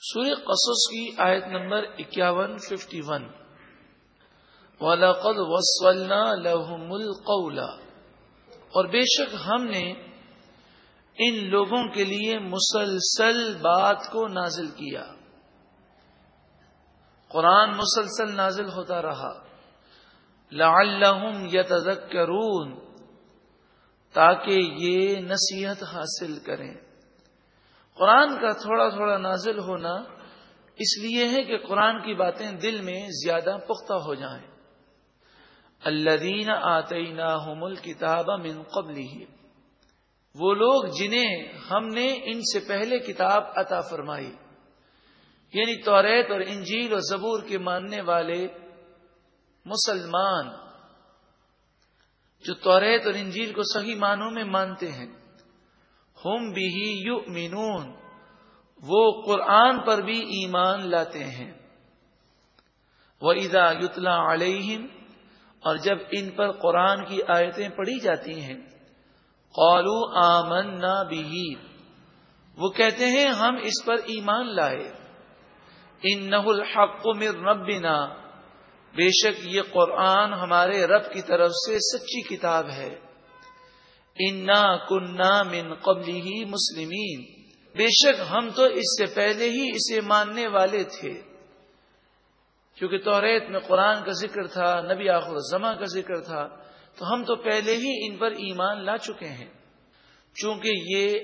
سورہ قصص کی آیت نمبر اکیاون ففٹی ون وَلَقَدْ وَصَّلْنَا لَهُمُ الْقَوْلَ. اور بے شک ہم نے ان لوگوں کے لیے مسلسل بات کو نازل کیا۔ قرآن مسلسل نازل ہوتا رہا۔ لعلہم یتذکرون تاکہ یہ نصیحت حاصل کریں۔ قرآن کا تھوڑا تھوڑا نازل ہونا اس لیے ہے کہ قرآن کی باتیں دل میں زیادہ پختہ ہو جائیں۔ اللہ دین آتے مل کتاب من قبل ہی وہ لوگ جنہیں ہم نے ان سے پہلے کتاب عطا فرمائی یعنی توریت اور انجیل اور زبور کے ماننے والے مسلمان جو توریت اور انجیل کو صحیح معنوں میں مانتے ہیں۔ ہم بھی یو وہ قرآن پر بھی ایمان لاتے ہیں۔ وہ ادا یتلا علیہم اور جب ان پر قرآن کی آیتیں پڑھی جاتی ہیں قالو آمن نہ بھی وہ کہتے ہیں، ہم اس پر ایمان لائے۔ ان نہ الحق مر ربنا۔ بے شک یہ قرآن ہمارے رب کی طرف سے سچی کتاب ہے۔ انا کنہ من قبلی ہی مسلمین بے شک ہم تو اس سے پہلے ہی اسے ماننے والے تھے۔ کیونکہ توریت میں قرآن کا ذکر تھا، نبی آخر الزما کا ذکر تھا، تو ہم تو پہلے ہی ان پر ایمان لا چکے ہیں۔ چونکہ یہ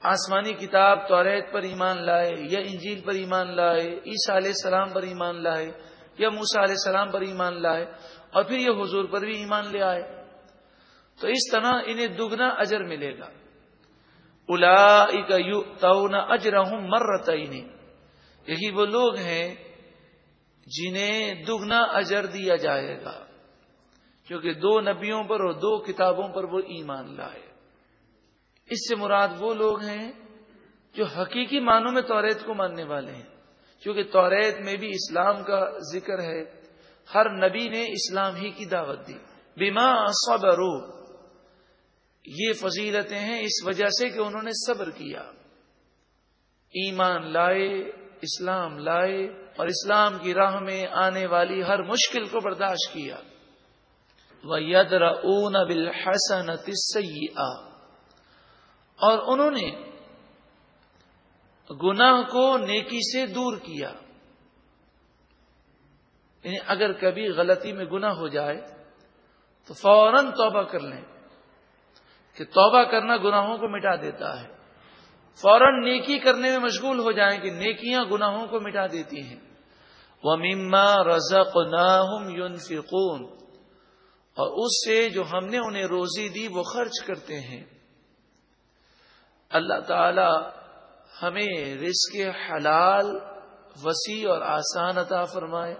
آسمانی کتاب توریت پر ایمان لائے، یا انجیل پر ایمان لائے، عیسیٰ علیہ السلام پر ایمان لائے، یا موسا علیہ السلام پر ایمان لائے، اور پھر یہ حضور پر بھی ایمان لے آئے۔ تو اس طرح انہیں دگنا اجر ملے گا۔ الا تو اجر یہی وہ لوگ ہیں جنہیں دگنا اجر دیا جائے گا۔ کیونکہ دو نبیوں پر اور دو کتابوں پر وہ ایمان لائے۔ اس سے مراد وہ لوگ ہیں جو حقیقی معنوں میں توریت کو ماننے والے ہیں۔ کیونکہ توریت میں بھی اسلام کا ذکر ہے۔ ہر نبی نے اسلام ہی کی دعوت دی۔ بیما صبرو یہ فضیلتیں ہیں اس وجہ سے کہ انہوں نے صبر کیا۔ ایمان لائے، اسلام لائے اور اسلام کی راہ میں آنے والی ہر مشکل کو برداشت کیا۔ وہ یدر اون بل حسن اور انہوں نے گناہ کو نیکی سے دور کیا۔ یعنی اگر کبھی غلطی میں گناہ ہو جائے تو فوراً توبہ کر لیں۔ کہ توبہ کرنا گناہوں کو مٹا دیتا ہے۔ فوراً نیکی کرنے میں مشغول ہو جائیں کہ نیکیاں گناہوں کو مٹا دیتی ہیں۔ وہ مما رزق یون اور اس سے جو ہم نے انہیں روزی دی وہ خرچ کرتے ہیں۔ اللہ تعالی ہمیں رزق حلال، وسیع اور آسان عطا فرمائے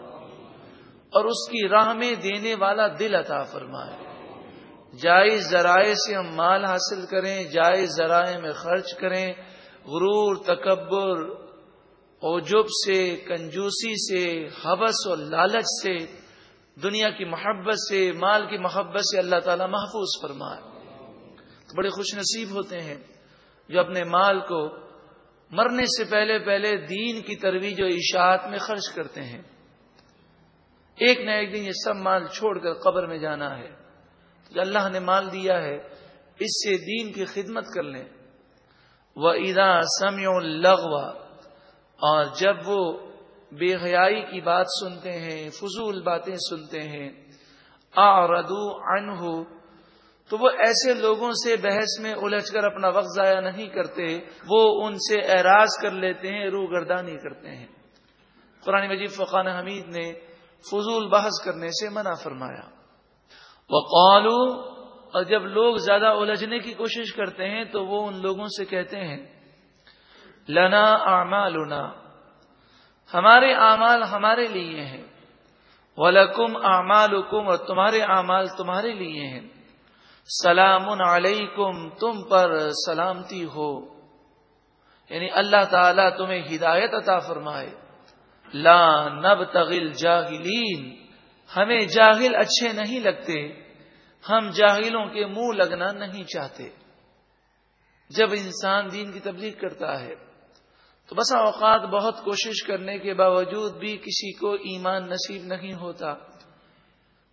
اور اس کی راہ میں دینے والا دل عطا فرمائے۔ جائز ذرائع سے ہم مال حاصل کریں، جائز ذرائع میں خرچ کریں، غرور، تکبر اوجب سے، کنجوسی سے حوث و لالچ سے، دنیا کی محبت سے، مال کی محبت سے اللہ تعالی محفوظ فرمائے۔ تو بڑے خوش نصیب ہوتے ہیں جو اپنے مال کو مرنے سے پہلے پہلے دین کی ترویج و اشاعت میں خرچ کرتے ہیں۔ ایک نہ ایک دن یہ سب مال چھوڑ کر قبر میں جانا ہے۔ جو اللہ نے مال دیا ہے، اس سے دین کی خدمت کر لیں۔ وہ ادا سمیو لغوا اور جب وہ بے حیائی کی بات سنتے ہیں، فضول باتیں سنتے ہیں آ ردو ان ہو تو وہ ایسے لوگوں سے بحث میں الجھ کر اپنا وقت ضائع نہیں کرتے، وہ ان سے اعراض کر لیتے ہیں روح گردانی کرتے ہیں۔ قرآن مجید فقان حمید نے فضول بحث کرنے سے منع فرمایا۔ وہ اور جب لوگ زیادہ الجھنے کی کوشش کرتے ہیں تو وہ ان لوگوں سے کہتے ہیں، لنا اعمالنا، ہمارے اعمال ہمارے لیے ہیں، ولکم اعمال اور تمہارے اعمال تمہارے لیے ہیں، سلام علیکم، تم پر سلامتی ہو۔ یعنی اللہ تعالی تمہیں ہدایت عطا فرمائے، لا نب تغل جاہلین ہمیں جاہل اچھے نہیں لگتے، ہم جاہلوں کے منہ لگنا نہیں چاہتے۔ جب انسان دین کی تبلیغ کرتا ہے، تو بسا اوقات بہت کوشش کرنے کے باوجود بھی کسی کو ایمان نصیب نہیں ہوتا۔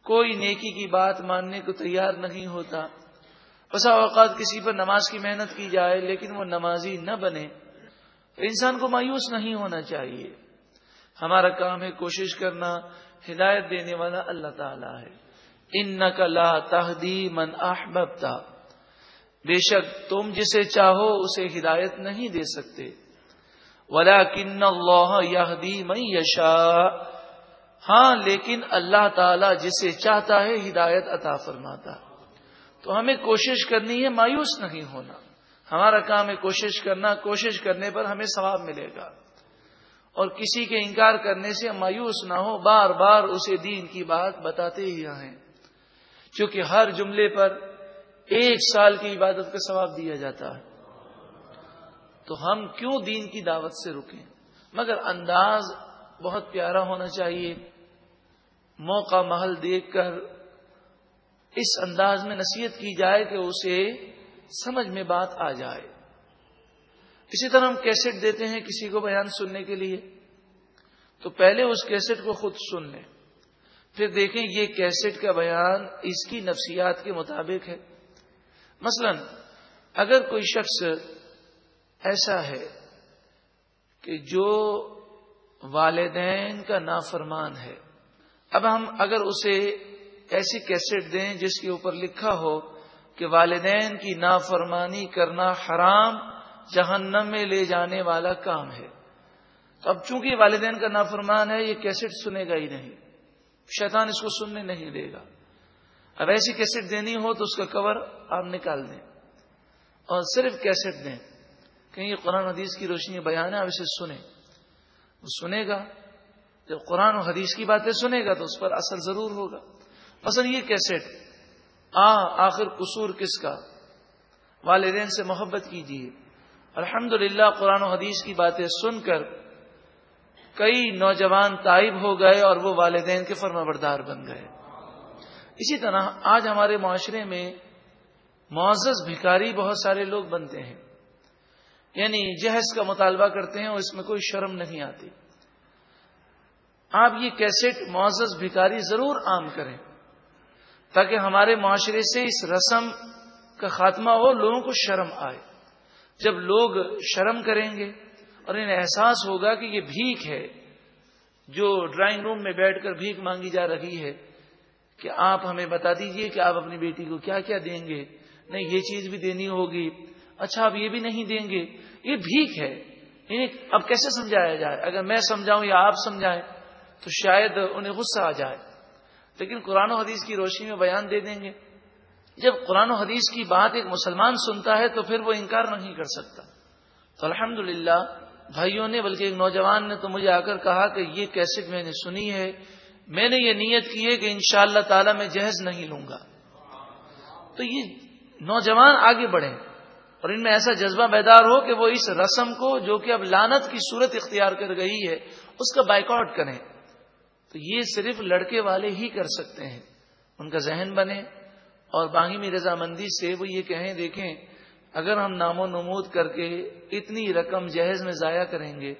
کوئی نیکی کی بات ماننے کو تیار نہیں ہوتا۔ بسا اوقات کسی پر نماز کی محنت کی جائے، لیکن وہ نمازی نہ بنے۔ تو انسان کو مایوس نہیں ہونا چاہیے۔ ہمارا کام ہے کوشش کرنا ہدایت دینے والا اللہ تعالی ہے۔ ان نقلا تحدی من احبتا بے شک تم جسے چاہو اسے ہدایت نہیں دے سکتے۔ ولا کن اللہ یادی میں یشا ہاں لیکن اللہ تعالی جسے چاہتا ہے ہدایت عطا فرماتا۔ تو ہمیں کوشش کرنی ہے مایوس نہیں ہونا۔ ہمارا کام ہے کوشش کرنا، کوشش کرنے پر ہمیں ثواب ملے گا۔ اور کسی کے انکار کرنے سے مایوس نہ ہو، بار بار اسے دین کی بات بتاتے ہی رہیں۔ کیونکہ ہر جملے پر ایک سال کی عبادت کا ثواب دیا جاتا ہے۔ تو ہم کیوں دین کی دعوت سے رکیں؟ مگر انداز بہت پیارا ہونا چاہیے۔ موقع محل دیکھ کر اس انداز میں نصیحت کی جائے کہ اسے سمجھ میں بات آ جائے۔ اسی طرح ہم کیسٹ دیتے ہیں کسی کو بیان سننے کے لیے۔ تو پہلے اس کیسٹ کو خود سن لیں۔ پھر دیکھیں یہ کیسٹ کا بیان اس کی نفسیات کے مطابق ہے۔ مثلا اگر کوئی شخص ایسا ہے کہ جو والدین کا نافرمان ہے، اب ہم اگر اسے ایسی کیسٹ دیں جس کے اوپر لکھا ہو کہ والدین کی نافرمانی کرنا حرام جہنم میں لے جانے والا کام ہے۔ تو اب چونکہ والدین کا نافرمان ہے، یہ کیسٹ سنے گا ہی نہیں۔ شیطان اس کو سننے نہیں دے گا۔ اب ایسی کیسٹ دینی ہو تو اس کا کور آپ نکال دیں۔ اور صرف کیسٹ دیں۔ کہیں یہ قرآن حدیث کی روشنی بیان ہے، آپ اسے سنیں۔ وہ سنے گا۔ جب قرآن و حدیث کی باتیں سنے گا تو اس پر اثر ضرور ہوگا۔ مثلا یہ کیسٹ۔ آ، آخر قصور کس کا؟ والدین سے محبت کیجیے الحمد للہ قرآن و حدیث کی باتیں سن کر کئی نوجوان تائب ہو گئے اور وہ والدین کے فرما بردار بن گئے۔ اسی طرح آج ہمارے معاشرے میں معزز، بھکاری بہت سارے لوگ بنتے ہیں۔ یعنی جہیز کا مطالبہ کرتے ہیں اور اس میں کوئی شرم نہیں آتی۔ آپ یہ کیسٹ معزز، بھکاری ضرور عام کریں تاکہ ہمارے معاشرے سے اس رسم کا خاتمہ ہو، لوگوں کو شرم آئے۔ جب لوگ شرم کریں گے اور انہیں احساس ہوگا کہ یہ بھیک ہے، جو ڈرائنگ روم میں بیٹھ کر بھیک مانگی جا رہی ہے، کہ آپ ہمیں بتا دیجیے کہ آپ اپنی بیٹی کو کیا کیا دیں گے؟ نہیں، یہ چیز بھی دینی ہوگی۔ اچھا آپ یہ بھی نہیں دیں گے۔ یہ بھیک ہے۔ انہیں اب کیسے سمجھایا جائے؟ اگر میں سمجھاؤں یا آپ سمجھائیں تو شاید انہیں غصہ آ جائے۔ لیکن قرآن و حدیث کی روشنی میں بیان دے دیں گے۔ جب قرآن و حدیث کی بات ایک مسلمان سنتا ہے تو پھر وہ انکار نہیں کر سکتا۔ تو الحمد بھائیوں نے، بلکہ ایک نوجوان نے تو مجھے آ کر کہا کہ یہ کیسٹ میں نے سنی ہے۔ میں نے یہ نیت کی ہے کہ ان شاء اللہ تعالی میں جہیز نہیں لوں گا۔ تو یہ نوجوان آگے بڑھیں۔ اور ان میں ایسا جذبہ بیدار ہو کہ وہ اس رسم کو، جو کہ اب لانت کی صورت اختیار کر گئی ہے، اس کا بائک آؤٹ کریں۔ تو یہ صرف لڑکے والے ہی کر سکتے ہیں۔ ان کا ذہن بنے۔ اور باہمی رضامندی سے وہ یہ کہیں، دیکھیں، اگر ہم نام و نمود کر کے اتنی رقم جہیز میں ضائع کریں گے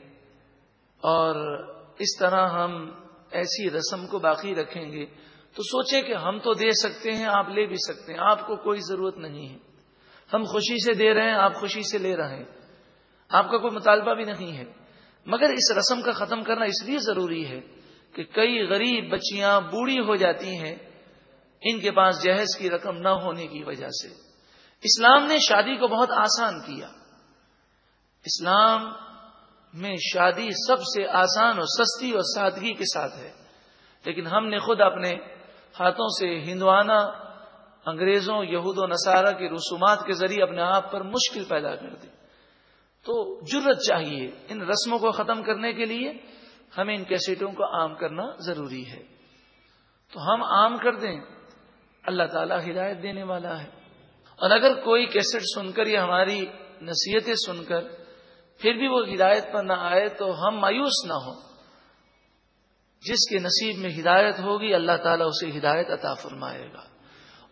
اور اس طرح ہم ایسی رسم کو باقی رکھیں گے، تو سوچیں کہ ہم تو دے سکتے ہیں، آپ لے بھی سکتے ہیں، آپ کو کوئی ضرورت نہیں ہے۔ ہم خوشی سے دے رہے ہیں، آپ خوشی سے لے رہے ہیں۔ آپ کا کوئی مطالبہ بھی نہیں ہے۔ مگر اس رسم کا ختم کرنا اس لیے ضروری ہے کہ کئی غریب بچیاں بوڑھی ہو جاتی ہیں ان کے پاس جہیز کی رقم نہ ہونے کی وجہ سے۔ اسلام نے شادی کو بہت آسان کیا۔ اسلام میں شادی سب سے آسان اور سستی اور سادگی کے ساتھ ہے۔ لیکن ہم نے خود اپنے ہاتھوں سے ہندوانہ، انگریزوں، یہود و نصارہ کے رسومات کے ذریعے اپنے آپ پر مشکل پیدا کر دی۔ تو جرت چاہیے ان رسموں کو ختم کرنے کے لیے۔ ہمیں ان کیسٹوں کو عام کرنا ضروری ہے۔ تو ہم عام کر دیں۔ اللہ تعالی ہدایت دینے والا ہے۔ اور اگر کوئی کیسٹ سن کر یا ہماری نصیحتیں سن کر پھر بھی وہ ہدایت پر نہ آئے تو ہم مایوس نہ ہوں۔ جس کے نصیب میں ہدایت ہوگی، اللہ تعالیٰ اسے ہدایت عطا فرمائے گا۔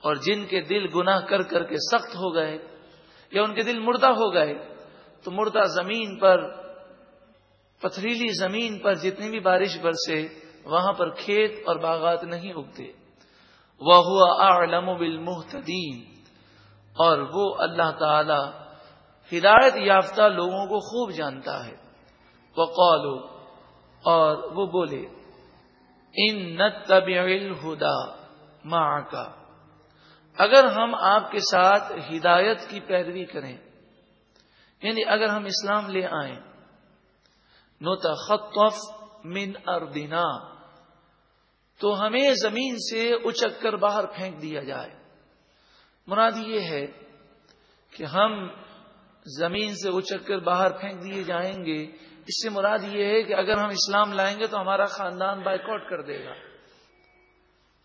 اور جن کے دل گناہ کر کر کے سخت ہو گئے یا ان کے دل مردہ ہو گئے، تو مردہ زمین پر، پتھریلی زمین پر جتنی بھی بارش برسے، وہاں پر کھیت اور باغات نہیں اگتے۔ وہ ہوا عالم بالمحتدین اور وہ اللہ تعالی ہدایت یافتہ لوگوں کو خوب جانتا ہے۔ وہ اور وہ بولے، ان الہدا ماں کا اگر ہم آپ کے ساتھ ہدایت کی پیروی کریں یعنی اگر ہم اسلام لے آئیں نو تخطف من اردنا۔ تو ہمیں زمین سے اچک کر باہر پھینک دیا جائے۔ مراد یہ ہے کہ ہم زمین سے اچک کر باہر پھینک دیے جائیں گے۔ اس سے مراد یہ ہے کہ اگر ہم اسلام لائیں گے تو ہمارا خاندان بائک آؤٹ کر دے گا۔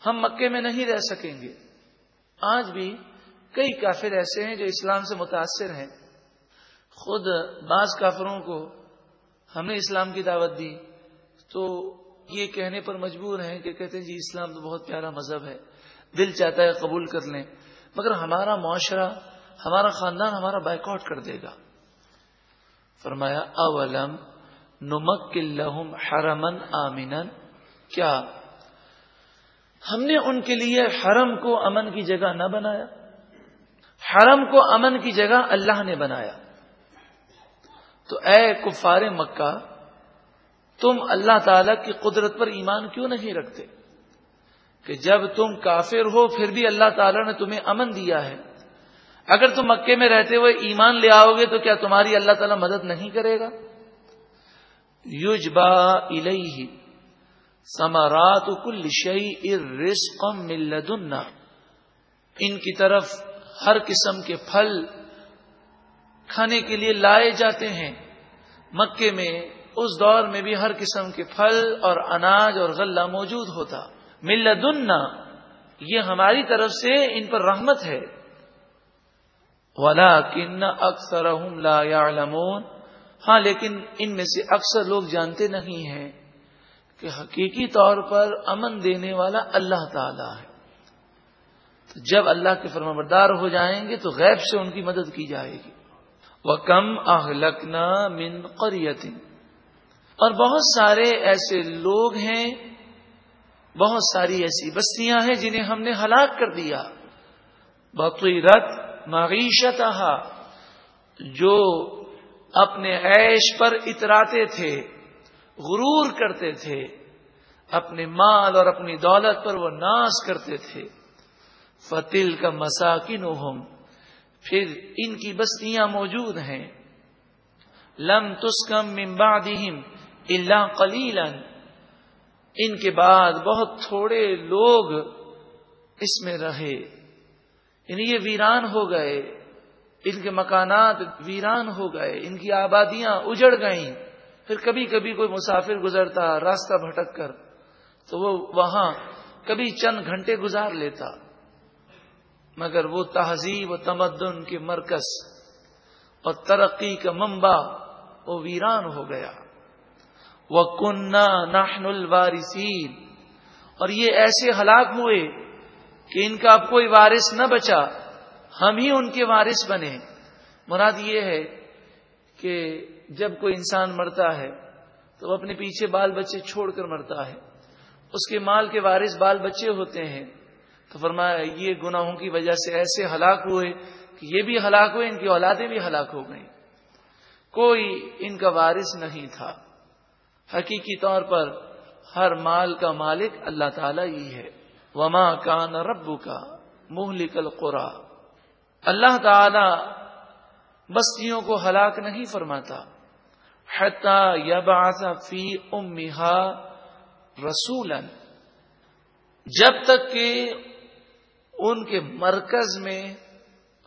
ہم مکے میں نہیں رہ سکیں گے۔ آج بھی کئی کافر ایسے ہیں جو اسلام سے متاثر ہیں۔ خود بعض کافروں کو ہم نے اسلام کی دعوت دی تو یہ کہنے پر مجبور ہیں کہ کہتے ہیں جی اسلام تو بہت پیارا مذہب ہے، دل چاہتا ہے قبول کر لیں، مگر ہمارا معاشرہ، ہمارا خاندان ہمارا بائک آؤٹ کر دے گا۔ فرمایا، اولم نمک لہم حرمن آمین کیا ہم نے ان کے لیے حرم کو امن کی جگہ نہ بنایا؟ حرم کو امن کی جگہ اللہ نے بنایا۔ تو اے کفار مکہ تم اللہ تعالی کی قدرت پر ایمان کیوں نہیں رکھتے؟ کہ جب تم کافر ہو، پھر بھی اللہ تعالی نے تمہیں امن دیا ہے۔ اگر تم مکے میں رہتے ہوئے ایمان لے آؤ گے، تو کیا تمہاری اللہ تعالیٰ مدد نہیں کرے گا؟ یوج با سمارات کل شعی ارسقم ملدنا ان کی طرف ہر قسم کے پھل کھانے کے لیے لائے جاتے ہیں۔ مکے میں اس دور میں بھی ہر قسم کے پھل اور اناج اور غلہ موجود ہوتا۔ ملدنا، یہ ہماری طرف سے ان پر رحمت ہے۔ ولا کن اکثر لا يعلمون۔ ہاں لیکن ان میں سے اکثر لوگ جانتے نہیں ہیں کہ حقیقی طور پر امن دینے والا اللہ تعالی ہے۔ تو جب اللہ کے فرما بردار ہو جائیں گے تو غیب سے ان کی مدد کی جائے گی۔ وہ کم اہلکنا من قریت اور بہت سارے ایسے لوگ ہیں، بہت ساری ایسی بستیاں ہیں جنہیں ہم نے ہلاک کر دیا۔ بقیرت معیشت جو اپنے عیش پر اتراتے تھے، غرور کرتے تھے، اپنے مال اور اپنی دولت پر وہ ناس کرتے تھے۔ فتل کا مساکن پھر ان کی بستیاں موجود ہیں۔ لم تسکم ممبادہم اللہ کلیلا ان کے بعد بہت تھوڑے لوگ اس میں رہے۔ یعنی یہ ویران ہو گئے۔ ان کے مکانات ویران ہو گئے۔ ان کی آبادیاں اجڑ گئیں۔ پھر کبھی کبھی کوئی مسافر گزرتا راستہ بھٹک کر۔ تو وہ وہاں کبھی چند گھنٹے گزار لیتا۔ مگر وہ تہذیب و تمدن کے مرکز اور ترقی کا منبع وہ ویران ہو گیا۔ وہ کنہ ناہن الوارثین اور یہ ایسے ہلاک ہوئے کہ ان کا اب کوئی وارث نہ بچا، ہم ہی ان کے وارث بنے۔ مراد یہ ہے کہ جب کوئی انسان مرتا ہے، تو وہ اپنے پیچھے بال بچے چھوڑ کر مرتا ہے۔ اس کے مال کے وارث بال بچے ہوتے ہیں۔ تو فرمایا، یہ گناہوں کی وجہ سے ایسے ہلاک ہوئے کہ یہ بھی ہلاک ہوئے، ان کی اولادیں بھی ہلاک ہو گئیں۔ کوئی ان کا وارث نہیں تھا۔ حقیقی طور پر ہر مال کا مالک اللہ تعالیٰ ہی ہے۔ وما کان ربو کا مہلک القرا اللہ تعالی بستیوں کو ہلاک نہیں فرماتا۔ فی امہا رسولا۔ جب تک کہ ان کے مرکز میں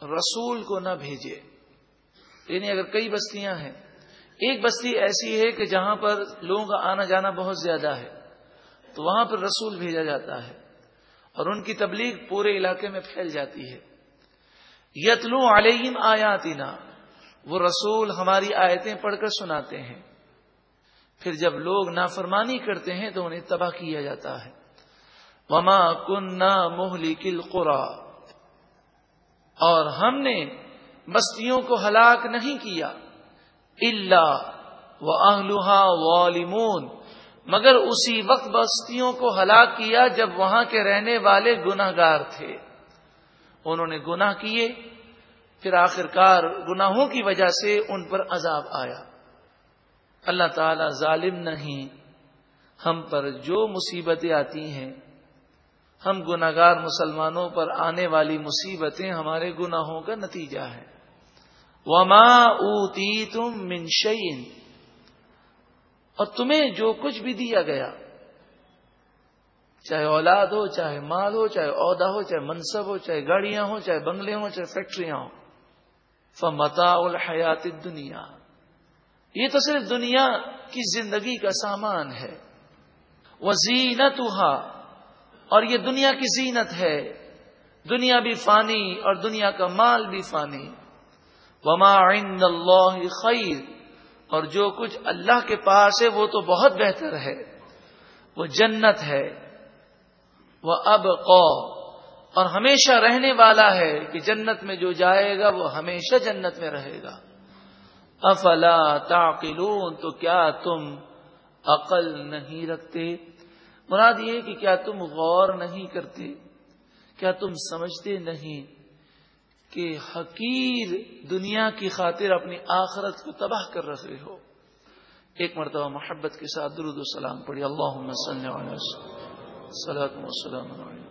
رسول کو نہ بھیجے۔ یعنی اگر کئی بستیاں ہیں ایک بستی ایسی ہے کہ جہاں پر لوگوں کا آنا جانا بہت زیادہ ہے، تو وہاں پر رسول بھیجا جاتا ہے اور ان کی تبلیغ پورے علاقے میں پھیل جاتی ہے۔ یتلو علیہم آیاتنا، وہ رسول ہماری آیتیں پڑھ کر سناتے ہیں۔ پھر جب لوگ نافرمانی کرتے ہیں تو انہیں تباہ کیا جاتا ہے۔ وما کن نہ موہلی کل اور ہم نے بستیوں کو ہلاک نہیں کیا۔ اللہ وہ اہلوہا والمون مگر اسی وقت بستیوں کو ہلاک کیا جب وہاں کے رہنے والے گناہ گار تھے۔ انہوں نے گناہ کیے۔ پھر آخرکار گناہوں کی وجہ سے ان پر عذاب آیا۔ اللہ تعالی ظالم نہیں۔ ہم پر جو مصیبتیں آتی ہیں، ہم گناگار مسلمانوں پر آنے والی مصیبتیں ہمارے گناہوں کا نتیجہ ہے وما اوتی تم منشین اور تمہیں جو کچھ بھی دیا گیا، چاہے اولاد ہو، چاہے مال ہو، چاہے عہدہ ہو، چاہے منصب ہو، چاہے گاڑیاں ہوں، چاہے بنگلے ہوں، چاہے فیکٹریاں ہوں فمتا الحیات دنیا یہ تو صرف دنیا کی زندگی کا سامان ہے۔ وہ زینت اور یہ دنیا کی زینت ہے۔ دنیا بھی فانی اور دنیا کا مال بھی فانی۔ وما عند اللہ خیر اور جو کچھ اللہ کے پاس ہے، وہ تو بہت بہتر ہے۔ وہ جنت ہے۔ وہ اب اور ہمیشہ رہنے والا ہے کہ جنت میں جو جائے گا، وہ ہمیشہ جنت میں رہے گا۔ افلا تعقلون، تو کیا تم عقل نہیں رکھتے؟ مراد یہ کہ کیا تم غور نہیں کرتے؟ کیا تم سمجھتے نہیں؟ کہ حقیر دنیا کی خاطر اپنی آخرت کو تباہ کر رہے ہو۔ ایک مرتبہ محبت کے ساتھ درود و سلام پڑھی۔ اللہ وسلم۔